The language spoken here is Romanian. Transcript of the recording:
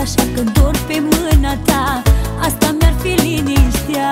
așa că dor pe mâna ta. Asta mi-ar fi liniștea.